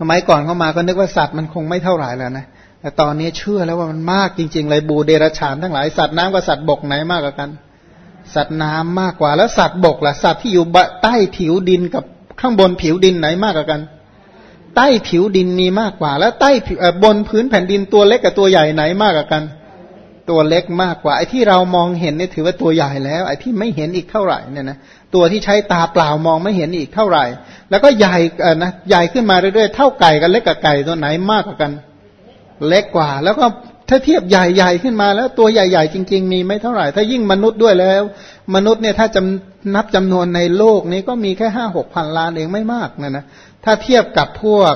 สมัยก่อนเข้ามาก็นึกว่าสัตว์มันคงไม่เท่าไหร่แล้วนะแต่ตอนนี้เชื่อแล้วว่ามันมากจริง ๆ เลยบูเดรชานทั้งหลายสัตว์น้ำกับสัตว์บกไหนมากกว่ากัน สัตว์น้ำมากกว่าแล้วสัตว์บกล่ะสัตว์ที่อยู่ใต้ผิวดินกับข้างบนผิวดินไหนมากกว่ากัน ใต้ผิวดินมีมากกว่า แล้วใต้บนพื้นแผ่นดินตัวเล็กกับตัวใหญ่ไหนมากกว่ากัน ตัวเล็กมากกว่าไอ้ที่เรามองเห็นเนี่ยถือว่าตัวใหญ่แล้ว ไอ้ที่ไม่เห็นอีกเท่าไหร่เนี่ยนะตัวที่ใช้ตาเปล่ามองไม่เห็นอีกเท่าไหร่ แล้วก็ใหญ่เออนะใหญ่ขึ้นมาเรื่อยๆเท่าไก่กับเล็กกับไก่ตัวไหนมากกว่ากัน เล็กกว่า แล้วก็ถ้าเทียบใหญ่ๆขึ้นมาแล้วตัวใหญ่ๆจริง ๆ มีไม่เท่าไหร่ ถ้ายิ่งมนุษย์ด้วยแล้ว มนุษย์เนี่ยถ้าจำนับจำนวนในโลกนี้ก็มีแค่ห้าหกพันล้านเองไม่มากนะนะถ้าเทียบกับพวก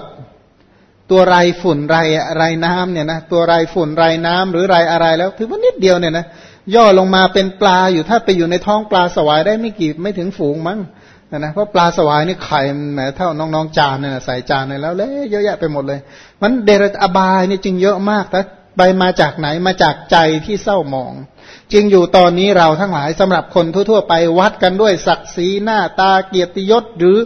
ตัวไรฝุ่นไรไรน้ำเนี่ยนะตัวไรฝุ่นไรน้ำหรือไรอะไรแล้วถือว่านิดเดียวเนี่ยนะย่อลงมาเป็นปลาอยู่ถ้าไปอยู่ในท้องปลาสวายได้ไม่กี่ไม่ถึงฝูงมั้งนะนะเพราะปลาสวายนี่ไข่แหมเท่าน้องๆจานเนี่ยใส่จานเนี่ยแล้วเละเยอะแยะไปหมดเลย มันเดรอบายนี่จึงเยอะมากแต่ไปมาจากไหนมาจากใจที่เศร้าหมองจึงอยู่ตอนนี้เราทั้งหลายสำหรับคนทั่วๆไปวัดกันด้วยศักดิ์ศรีหน้าตาเกียรติยศหรือ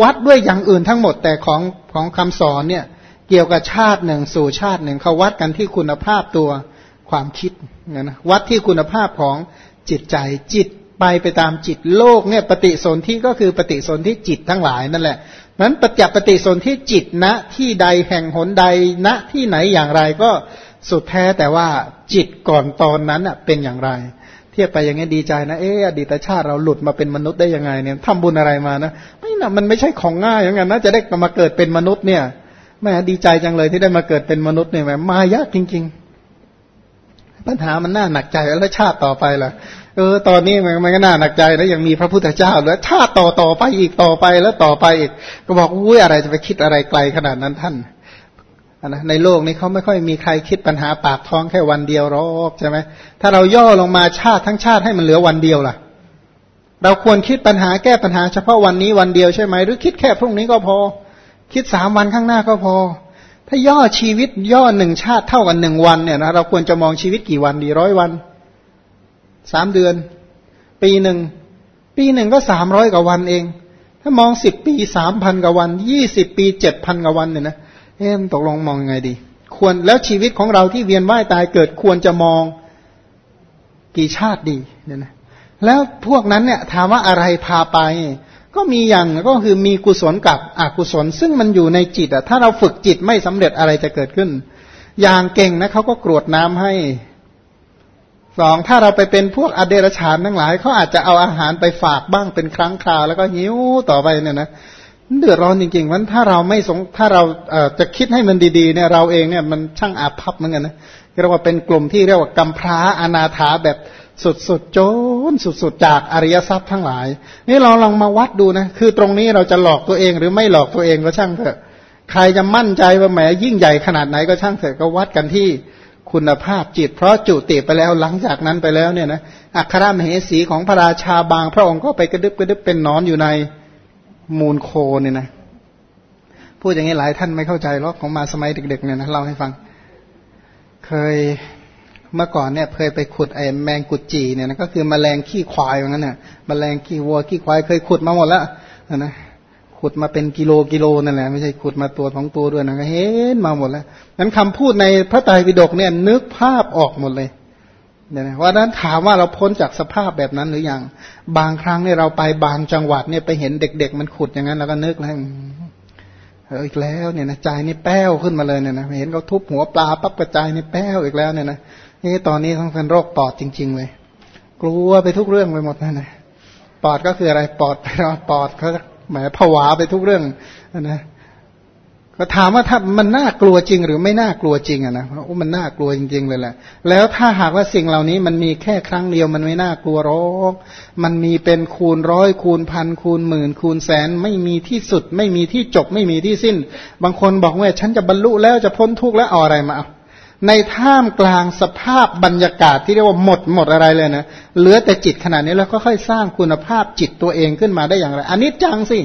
วัดด้วยอย่างอื่นทั้งหมดแต่ของของคำสอนเนี่ย เกี่ยวกับชาติหนึ่งสู่ชาติหนึ่งเขาวัดกันที่คุณภาพตัวความคิดนะวัดที่คุณภาพของจิตใจจิตไปไปตามจิตโลกเนี่ยปฏิสนธิก็คือปฏิสนธิจิตทั้งหลายนั่นแหละนั้นปฏิปฏิสนธิจิตณที่ใดแห่งหนใดณที่ไหนอย่างไรก็สุดแท้แต่ว่าจิตก่อนตอนนั้นเป็นอย่างไร เทียบไปอย่างนี้ดีใจนะเอออดีตชาติเราหลุดมาเป็นมนุษย์ได้ยังไงเนี่ยทำบุญอะไรมานะไม่นะมันไม่ใช่ของง่ายอย่างนั้นนะจะได้มาเกิดเป็นมนุษย์เนี่ย แม่ดีใจจังเลยที่ได้มาเกิดเป็นมนุษย์เนี่ยแม่มายากจริง ๆ ปัญหามันน่าหนักใจแล้วชาติต่อไปล่ะ เออ ตอนนี้มันก็น่าหนักใจแล้วยังมีพระพุทธเจ้าแล้วชาติต่อต่อไปอีกต่อไปแล้วต่อไปอีก ก็บอกอุ้ยอะไรจะไปคิดอะไรไกลขนาดนั้นท่านนะในโลกนี้เขาไม่ค่อยมีใครคิดปัญหาปากท้องแค่วันเดียวหรอกใช่ไหมถ้าเราย่อลงมาชาติทั้งชาติให้มันเหลือวันเดียวล่ะ เราควรคิดปัญหาแก้ปัญหาเฉพาะวันนี้วันเดียวใช่ไหมหรือคิดแค่พรุ่งนี้ก็พอ คิดสามวันข้างหน้าก็พอ ถ้าย่อชีวิตย่อหนึ่งชาติเท่ากันหนึ่งวันเนี่ยนะเราควรจะมองชีวิตกี่วันดีร้อยวันสามเดือน ปีหนึ่งปีหนึ่งก็สามร้อยกว่าวันเอง ถ้ามองสิบปีสามพันกว่าวันยี่สิบปีเจ็ดพันกว่าวันเนี่ยนะเอ๊ะตกลงมองยังไงดี ควรแล้วชีวิตของเราที่เวียนว่ายตายเกิดควรจะมองกี่ชาติดีเนี่ยนะแล้วพวกนั้นเนี่ยถามว่าอะไรพาไป ก็มีอย่างก็คือมีกุศลกับอกุศล ซึ่งมันอยู่ในจิตอะถ้าเราฝึกจิตไม่สำเร็จอะไรจะเกิดขึ้น อย่างเก่งนะเขาก็กรวดน้ำให้สองถ้าเราไปเป็นพวกอเดรชานทั้งหลายเขาอาจจะเอาอาหารไปฝากบ้างเป็นครั้งคราว แล้วก็หิวต่อไปเนี่ยนะเดือดร้อนจริงๆวันถ้าเราไม่สงถ้าเราเอ่อจะคิดให้มันดีๆเนี่ยเราเองเนี่ยมันช่างอาภัพเหมือนกันนะเรียกว่าเป็นกลุ่มที่เรียกว่ากำพร้าอนาถาแบบ สุดๆโจนสุดๆจากอริยทรัพย์ทั้งหลาย นี่เราลองมาวัดดูนะคือตรงนี้เราจะหลอกตัวเองหรือไม่หลอกตัวเองก็ช่างเถอะ ใครจะมั่นใจว่าแหมยิ่งใหญ่ขนาดไหนก็ช่างเถอะก็วัดกันที่คุณภาพจิต เพราะจุติไปแล้วหลังจากนั้นไปแล้วเนี่ยนะอัครมเหสีของพระราชาบาง พระองค์ก็ไปกระดึบกระดึบเป็นนอนอยู่ในมูลโคเนี่ยนะพูดอย่างนี้หลายท่านไม่เข้าใจหรอกของมาสมัยเด็กๆเนี่ยนะเล่าให้ฟัง เคย เมื่อก่อนเนี่ยเคยไปขุดไอ้แมงกุดจีเนี่ยนะก็คือมแมลงขี้ควายอย่างนั้นเนี่ยมแมลงขี้วัวขี้ควายเคยขุดมาหมดแล้วนะขุดมาเป็นกิโลกิโลนั่นแหละไม่ใช่ขุดมาตัวของตัวด้วยนะก็เห็นมาหมดแล้วนั้นคำพูดในพระไตรปิฎกเนี่ยนึกภาพออกหมดเลยเนี่ยนะว่านั้นถามว่าเราพ้นจากสภาพแบบนั้นหรือยังบางครั้งเนี่ยเราไปบางจังหวัดเนี่ยไปเห็นเด็ก ๆ มันขุดอย่างนั้นแล้วก็นึกแล้วอีกแล้วเนี่ยนะใจนี่แป้วขึ้นมาเลยเนี่ยนะเห็นเขาทุบหัวปลาปั๊บกระจายนี่แป้วอีกแล้วเนี่ยนะ นี่ตอนนี้ต้องเป็นโรคปอดจริง ๆ เลย กลัวไปทุกเรื่องไปหมดนั่นะปอดก็คืออะไรปอดไปอดเขาหมายผวาไปทุกเรื่องนะก็ถามว่าถ้ามันน่ากลัวจริงหรือไม่น่ากลัวจริงอะนะโอ้มันน่ากลัวจริง ๆ เลยแหละ แล้วถ้าหากว่าสิ่งเหล่านี้มันมีแค่ครั้งเดียวมันไม่น่ากลัวหรอกมันมีเป็นคูณร้อยคูณพันคูณหมื่นคูณแสน ไม่มีที่สุด ไม่มีที่จบไม่มีที่สิ้น บางคนบอกว่าฉันจะบรรลุแล้วจะพ้นทุกข์แล้วเอาอะไรมาเอา ในท่ามกลางสภาพบรรยากาศที่เรียกว่าหมดหมดอะไรเลยนะเหลือแต่จิตขนาดนี้แล้วก็ค่อยสร้างคุณภาพจิตตัวเองขึ้นมาได้อย่างไรอันนี้จังสิ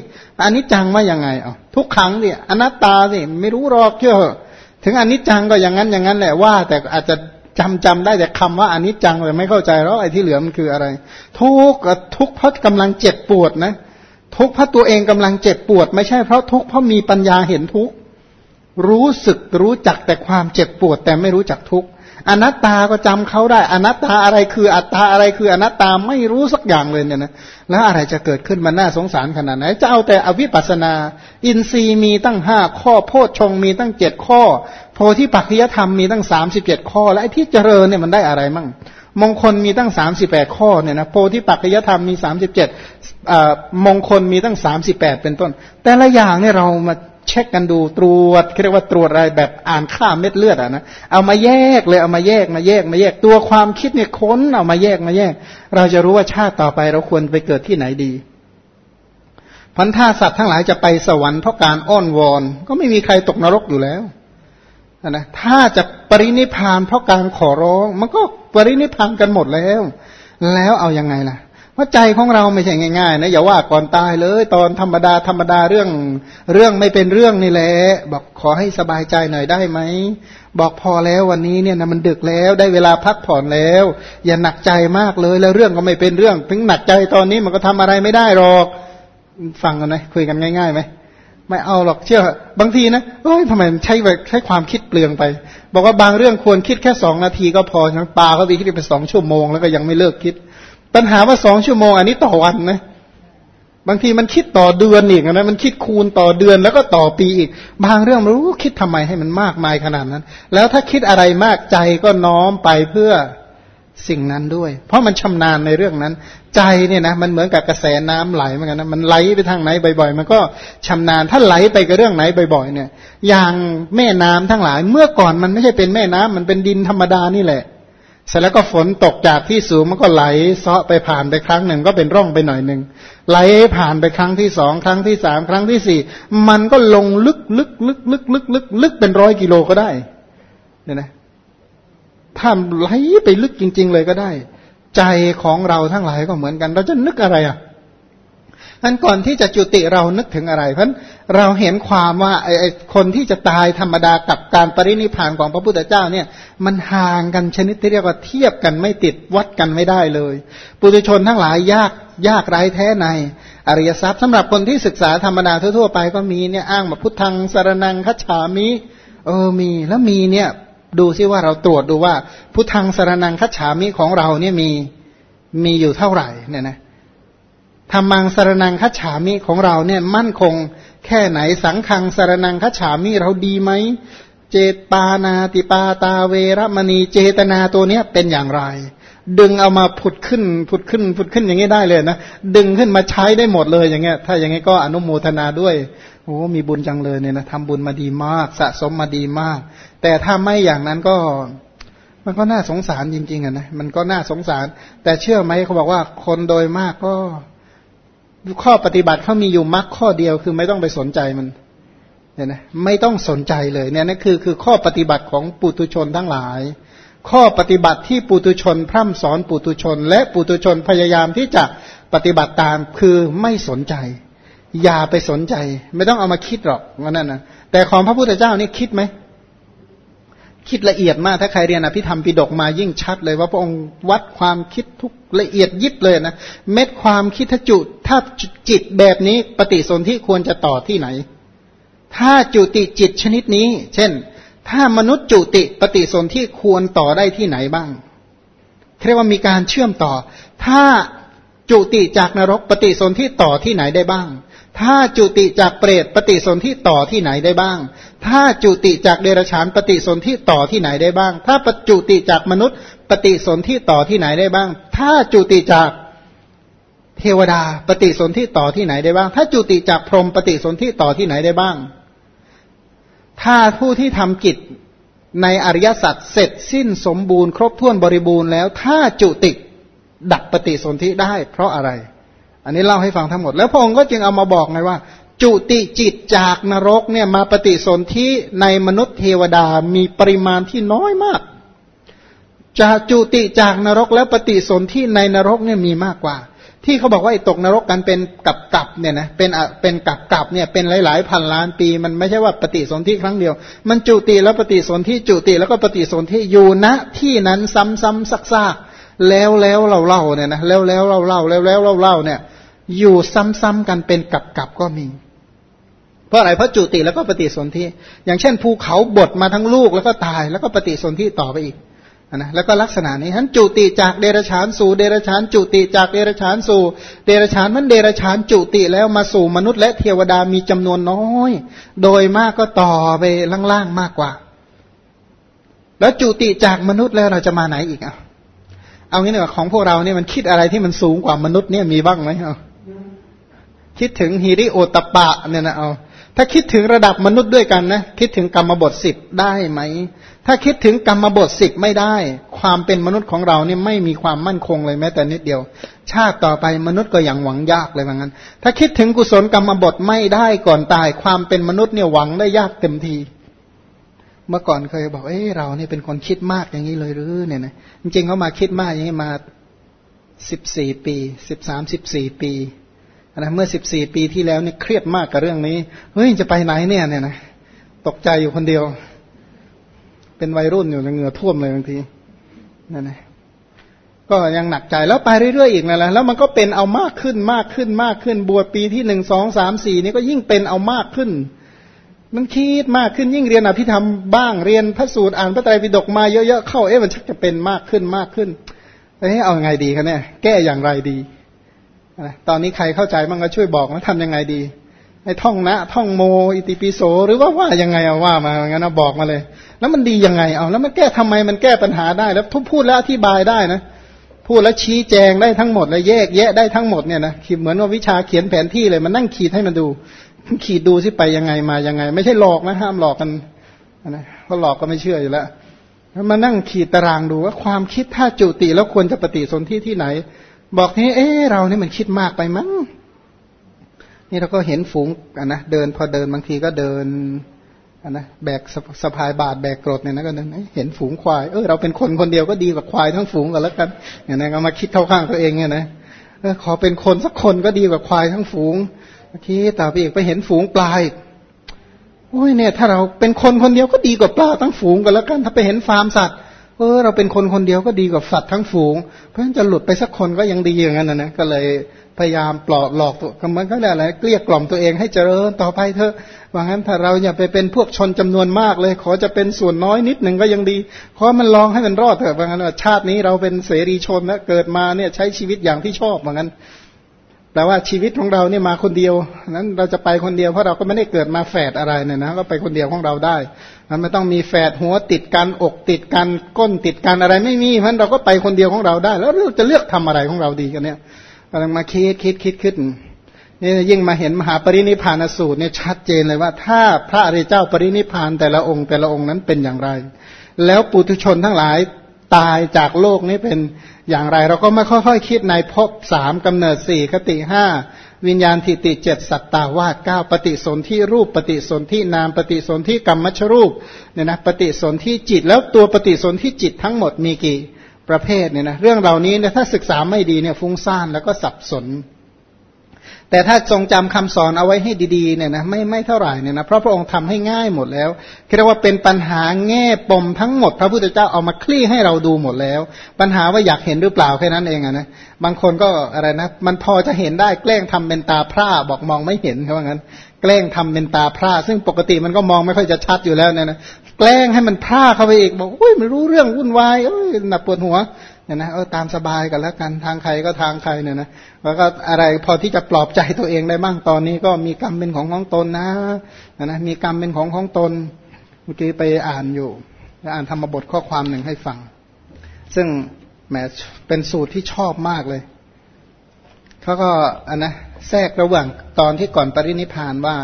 อันนี้จังว่ายังไงอะทุกครั้งเนี่ยอนัตตาสิไม่รู้หรอกเชื่อถึงอันนี้จังก็อย่างนั้นอย่างนั้นแหละว่า แต่อาจจะจำจำได้แต่คำว่าอันนี้จังแต่ไม่เข้าใจแล้วไอ้ที่เหลือมันคืออะไร ทุกทุกเพราะกำลังเจ็บปวดนะ ทุกเพราะตัวเองกำลังเจ็บปวด ไม่ใช่เพราะทุกเพราะมีปัญญาเห็นทุก รู้สึกรู้จักแต่ความเจ็บปวดแต่ไม่รู้จักทุกข์อนัตตาก็จำเขาได้ อนัตตาอะไรคืออัตตาอะไรคืออนัตตาไม่รู้สักอย่างเลยเนี่ยนะแล้วอะไรจะเกิดขึ้นมันน่าสงสารขนาดไหนจะเอาแต่อวิปัสนา อินทรีย์มีตั้งห้าข้อโพชฌงมีตั้งเจ็ดข้อ โพธิปัจจยธรรมมีตั้งสามสิบเจ็ดข้อ และไอ้ที่เจริญเนี่ยมันได้อะไรมั่งมงคลมีตั้งสามสิบแปดข้อเนี่ยนะโพธิปัจจยธรรมมีสามสิบเจ็ดมงคลมีตั้งสามสิบแปดเป็นต้น แต่ละอย่างเนี่ยเรามา เช็คกันดูตรวจเรียกว่าตรวจอะไรแบบอ่านค่าเม็ดเลือดอะนะเอามาแยกเลยเอามาแยกมาแยกมาแยกตัวความคิดเนี่ยค้นเอามาแยกมาแยก เราจะรู้ว่าชาติต่อไปเราควรไปเกิดที่ไหนดีพันธาสัตว์ทั้งหลายจะไปสวรรค์เพราะการอ้อนวอน ก็ไม่มีใครตกนรกอยู่แล้วนะถ้าจะปรินิพานเพราะการขอร้อง มันก็ปรินิพานกันหมดแล้ว แล้วเอายังไงล่ะ ว่าใจของเราไม่ใช่ง่ายๆนะอย่าว่าก่อนตายเลย ตอนธรรมดาธรรมดาเรื่องเรื่องไม่เป็นเรื่องนี่แหละบอกขอให้สบายใจหน่อยได้ไหมบอกพอแล้ววันนี้เนี่ยนะมันดึกแล้วได้เวลาพักผ่อนแล้ว อย่าหนักใจมากเลยแล้วเรื่องก็ไม่เป็นเรื่อง ถึงหนักใจตอนนี้มันก็ทำอะไรไม่ได้หรอกฟังกันนะคุยกันง่ายๆไหมไม่เอาหรอกเชื่อบางทีนะเอ้ยทำไมใช้ใช้ความคิดเปลืองไป บอกว่าบางเรื่องควรคิดแค่สองนาทีก็พอทั้งปาเขาไปคิดไปสองชั่วโมงแล้วก็ยังไม่เลิกคิด ปัญหาว่าสองชั่วโมงอันนี้ต่อวันนะ บางทีมันคิดต่อเดือนอีกนะมันคิดคูณต่อเดือนแล้วก็ต่อปีอีก บางเรื่องรู้คิดทำไมให้มันมากมายขนาดนั้น แล้วถ้าคิดอะไรมากใจก็น้อมไปเพื่อสิ่งนั้นด้วย เพราะมันชำนาญในเรื่องนั้น ใจเนี่ยนะมันเหมือนกับกระแสน้ำไหลเหมือนกันนะมันไหลไปทางไหนบ่อย ๆ มันก็ชำนาญถ้าไหลไปกับเรื่องไหนบ่อย ๆ เนี่ย อย่างแม่น้ำทั้งหลาย เมื่อก่อนมันไม่ใช่เป็นแม่น้ำมันเป็นดินธรรมดานี่แหละ เสร็จแล้วก็ฝนตกจากที่สูงมันก็ไหลเซาะไปผ่านไปครั้งหนึ่งก็เป็นร่องไปหน่อยหนึ่งไหลผ่านไปครั้งที่สองครั้งที่สามครั้งที่สี่มันก็ลงลึกลึกลึกลึกลึกลึกลึกเป็นร้อยกิโลก็ได้เนี่ยนะถ้าไหลไปลึกจริง ๆ เลยก็ได้ ใจของเราทั้งหลายก็เหมือนกัน เราจะนึกอะไรอะ นั้นก่อนที่จะจุติเรานึกถึงอะไร เพราะเราเห็นความว่าไอ้คนที่จะตายธรรมดากับการปรินิพานของพระพุทธเจ้าเนี่ย มันห่างกันชนิดที่เรียกว่าเทียบกันไม่ติดวัดกันไม่ได้เลย ปุถุชนทั้งหลายยากยากไร้แท้ใน อริยทรัพย์สำหรับคนที่ศึกษาธรรมดาทั่วๆไปก็มีเนี่ยอ้างมาพุทธังสารนังคัจฉามิเออมีแล้วมีเนี่ยดูซิว่าเราตรวจดูว่าพุทธังสารนังคัจฉามิของเราเนี่ยมีมีอยู่เท่าไหร่เนี่ยนะ ธรรมังสารนังคัจฉามิของเราเนี่ยมั่นคงแค่ไหนสังขังสารนังคัจฉามิเราดีไหมเจตปานาติปาตาเวรมณีเจตนาตัวเนี้ยเป็นอย่างไร ดึงเอามาผุดขึ้นผุดขึ้นผุดขึ้นอย่างนี้ได้เลยนะดึงขึ้นมาใช้ได้หมดเลยอย่างเงี้ย ถ้าอย่างงี้ก็อนุโมทนาด้วยโอ้มีบุญจังเลยเนี่ยนะทำบุญมาดีมาก สะสมมาดีมาก แต่ถ้าไม่อย่างนั้นก็ มันก็น่าสงสารจริงๆอะนะมันก็น่าสงสาร แต่เชื่อไหมเขาบอกว่าคนโดยมากก็ ข้อปฏิบัติเขามีอยู่มรรคข้อเดียวคือไม่ต้องไปสนใจมันเนี่ยนะไม่ต้องสนใจเลยเนี่ยนั่นคือคือข้อปฏิบัติของปุตุชนทั้งหลาย ข้อปฏิบัติที่ปุตุชน พร่ำสอนปุตุชน และปุตุชนพยายามที่จะปฏิบัติตามคือไม่สนใจ อย่าไปสนใจ ไม่ต้องเอามาคิดหรอกว่านั่นนะแต่ของพระพุทธเจ้านี่คิดไหม คิดละเอียดมาก ถ้าใครเรียนอภิธรรมปิดกมายิ่งชัดเลยว่าพระองค์วัดความคิดทุกละเอียดยิบเลยนะ เม็ดความคิดถ้าจุถ้าจิตแบบนี้ปฏิสนธิควรจะต่อที่ไหน ถ้าจุติจิตชนิดนี้ เช่น ถ้ามนุษย์จุติปฏิสนธิควรต่อได้ที่ไหนบ้างเรียกว่ามีการเชื่อมต่อ ถ้าจุติจากนรกปฏิสนธิต่อที่ไหนได้บ้าง ถ้าจุติจากเปรตปฏิสนธิต่อที่ไหนได้บ้าง ถ้าจุติจากเดรัจฉานปฏิสนธิต่อที่ไหนได้บ้าง ถ้าปจุติจากมนุษย์ ปฏิสนธิต่อที่ไหนได้บ้าง ถ้าจุติจากเทวดา ปฏิสนธิต่อที่ไหนได้บ้าง ถ้าจุติจากพรหมปฏิสนธิต่อที่ไหนได้บ้าง ถ้าผู้ที่ทำกิจในอริยสัจเสร็จสิ้นสมบูรณ์ครบถ้วนบริบูรณ์แล้ว ถ้าจุติดับปฏิสนธิได้ เพราะอะไร อันนี้เล่าให้ฟังทั้งหมด แล้วพระองค์ก็จึงเอามาบอกไงว่า จุติจิตจากนรกเนี่ยมาปฏิสนธิในมนุษย์เทวดามีปริมาณที่น้อยมาก จะจุติจากนรกแล้วปฏิสนธิในนรกเนี่ยมีมากกว่า ที่เขาบอกว่าไอ้ตกนรกกันเป็นกับกับเนี่ยนะเป็นเป็นกับกับเนี่ยเป็นหลายๆพันล้านปี มันไม่ใช่ว่าปฏิสนธิครั้งเดียว มันจุติแล้วปฏิสนธิจุติแล้วก็ปฏิสนธิอยู่ณที่นั้นซ้ำๆซักๆแล้วแล้วเราเล่าเนี่ยนะแล้วแล้วเราเล่าแล้วแล้วเราเล่าเนี่ยอยู่ซ้ำๆกันเป็นกับกับก็มี เพราะอะไรเพราะจุติแล้วก็ปฏิสนธิอย่างเช่นภูเขาบดมาทั้งลูกแล้วก็ตายแล้วก็ปฏิสนธิต่อไปอีกนะแล้วก็ลักษณะนี้ฉะนั้นจุติจากเดรชานสู่เดรชานจุติจากเดรชานสู่ เดรชานมันเดรชานจุติแล้วมาสู่มนุษย์และเทวดามีจำนวนน้อย โดยมากก็ต่อไปล่างๆมากกว่า แล้วจุติจากมนุษย์แล้วเราจะมาไหนอีกอะเอางี้เนี่ยของพวกเราเนี่ยมันคิดอะไรที่มันสูงกว่ามนุษย์เนี่ยมีบ้างไหมเอาคิดถึงฮิริโอตปะเนี่ยนะเอา ถ้าคิดถึงระดับมนุษย์ด้วยกันนะคิดถึงกรรมบทสิบได้ไหม ถ้าคิดถึงกรรมบทสิบไม่ได้ ความเป็นมนุษย์ของเราเนี่ยไม่มีความมั่นคงเลยแม้แต่นิดเดียว ชาติต่อไปมนุษย์ก็อย่างหวังยากเลยว่างั้น ถ้าคิดถึงกุศลกรรมบทไม่ได้ก่อนตาย ความเป็นมนุษย์เนี่ยหวังได้ยากเต็มที เมื่อก่อนเคยบอกเอ้เราเนี่ยเป็นคนคิดมากอย่างนี้เลยหรือเนี่ยนะจริงๆเขามาคิดมากอย่างนี้มาสิบสี่ปีสิบสามสิบสี่ปี นะเมื่อสิบสี่ปีที่แล้วเนี่ยเครียดมากกับเรื่องนี้เฮ้ยจะไปไหนเนี่ยเนี่ยนะตกใจอยู่คนเดียว เป็นวัยรุ่นอยู่เหงื่อท่วมเลยบางทีนั่นนะก็ยังหนักใจแล้วไปเรื่อยๆอีกนั่นแหละแล้วมันก็เป็นเอามากขึ้นมากขึ้นมากขึ้น บวชปีที่หนึ่งสองสามสี่นี่ก็ยิ่งเป็นเอามากขึ้น มันคิดมากขึ้นยิ่งเรียนอภิธรรมบ้างเรียนพระสูตรอ่านพระไตรปิฎกมาเยอะๆเข้าเอ๊ะมันชักจะเป็นมากขึ้นมากขึ้นเอ๊ะเอาไงดีคะเนี่ยแก้อย่างไรดี ตอนนี้ใครเข้าใจบ้างก็ช่วยบอกว่าทำยังไงดีให้ท่องนะ ท่องโม อิติปิโส หรือว่าว่ายังไงเอาว่ามางั้นนะบอกมาเลย แล้วมันดียังไงเอาแล้วมันแก้ทำไมมันแก้ปัญหาได้แล้วทุกพูดแล้วอธิบายได้นะพูดแล้วชี้แจงได้ทั้งหมดเลยแยกแยะได้ทั้งหมดเนี่ยนะขีดเหมือนว่าวิชาเขียนแผนที่เลยมันนั่งขีดให้มันดู ขีดดูสิไปยังไงมายังไง ไม่ใช่หลอกนะห้ามหลอกกันนะเพราะหลอกก็ไม่เชื่ออยู่แล้วมานั่งขีดตารางดูว่าความคิดถ้าจุติแล้วควรจะปฏิสนธิที่ไหน บอกนี้เอ๊เราเนี่ยมันคิดมากไปมั้งนี่เราก็เห็นฝูงกันนะเดินพอเดินบางทีก็เดินอันนะแบกสะพายบาดแบกกรดเนี่ยนะก็เดินเห็นฝูงควายเออเราเป็นคนคนเดียวก็ดีกว่าควายทั้งฝูงกันแล้วกันอย่างนั้นก็มาคิดเข้าข้างตัวเองเนี่ยนะเออขอเป็นคนสักคนก็ดีกว่าควายทั้งฝูงเมื่อกี้ต่อไปอีกไปเห็นฝูงปลายโอ้ยเนี่ย ถ้าเราเป็นคนคนเดียวก็ดีกว่าปลาทั้งฝูงกันแล้วกัน ถ้าไปเห็นฟาร์มสัตว์ เออเราเป็นคนคนเดียวก็ดีกว่าสัตว์ทั้งฝูง เพราะฉะนั้นจะหลุดไปสักคนก็ยังดีอย่างนั้นนะนะก็เลยพยายามปลอบหลอกตัวมันก็ได้อะไรเกลี้ยกล่อมตัวเองให้เจริญต่อไปเถอะว่างั้นถ้าเราอย่าไปเป็นพวกชนจำนวนมากเลย ขอจะเป็นส่วนน้อยนิดหนึ่งก็ยังดี ขอมันลองให้มันรอดเถอะว่างั้นชาตินี้เราเป็นเสรีชนนะเกิดมาเนี่ยใช้ชีวิตอย่างที่ชอบว่างั้นแต่ว่าชีวิตของเราเนี่ยมาคนเดียวนั้นเราจะไปคนเดียวเพราะเราก็ไม่ได้เกิดมาแฝดอะไรเนี่ยนะก็ไปคนเดียวของเราได้ มันไม่ต้องมีแฝดหัวติดกันอกติดกันก้นติดกันอะไรไม่มีเพราะเราก็ไปคนเดียวของเราได้ แล้วเราจะเลือกทำอะไรของเราดีกันเนี่ยกำลังมาคิดคิดคิดขึ้นนี่ยิ่งมาเห็นมหาปรินิพานสูตรเนี่ยชัดเจนเลยว่า ถ้าพระอริยเจ้าปรินิพานแต่ละองค์แต่ละองค์นั้นเป็นอย่างไร แล้วปุถุชนทั้งหลายตายจากโลกนี้เป็นอย่างไร เราก็มาค่อยๆคิดในภพสามกำเนิดสี่คติห้า วิญญาณทิติเจ็ดสัตตาวาเก้าปฏิสนธิรูปปฏิสนธินามปฏิสนธิกรรมมชรูปเนี่ยนะปฏิสนธิจิตแล้วตัวปฏิสนธิจิตทั้งหมดมีกี่ประเภทเนี่ยนะเรื่องเหล่านี้เนี่ยถ้าศึกษาไม่ดีเนี่ยฟุ้งซ่านแล้วก็สับสน แต่ถ้าทรงจำคำสอนเอาไว้ให้ดีๆเนี่ยนะไม่ไม่เท่าไหร่เนี่ยนะเพราะพระองค์ทำให้ง่ายหมดแล้วเรียกว่าเป็นปัญหาแง่ปมทั้งหมด พระพุทธเจ้าเอามาคลี่ให้เราดูหมดแล้ว ปัญหาว่าอยากเห็นหรือเปล่าแค่นั้นเองอะนะบางคนก็อะไรนะมันพอจะเห็นได้แกล้งทำเป็นตาพร่าบอกมองไม่เห็นเขาว่างั้น แกล้งทำเป็นตาพร่าซึ่งปกติมันก็มองไม่ค่อยจะชัดอยู่แล้วเนี่ยนะแกล้งให้มันพร่าเข้าไปอีกบอกอุ้ยไม่รู้เรื่องวุ่นวายเอ้ยหนักปวดหัว เนี่ยนะเออตามสบายกันแล้วกันทางใครก็ทางใครเนี่ยนะแล้วก็อะไรพอที่จะปลอบใจตัวเองได้บ้างตอนนี้ก็มีกรรมเป็นของของตนนะนะมีกรรมเป็นของของตนเมื่อกี้ไปอ่านอยู่อ่านธรรมบทข้อความหนึ่งให้ฟัง ซึ่งแหมเป็นสูตรที่ชอบมากเลยเขาก็อันนะแทรกระหว่างตอนที่ก่อนปรินิพานว่า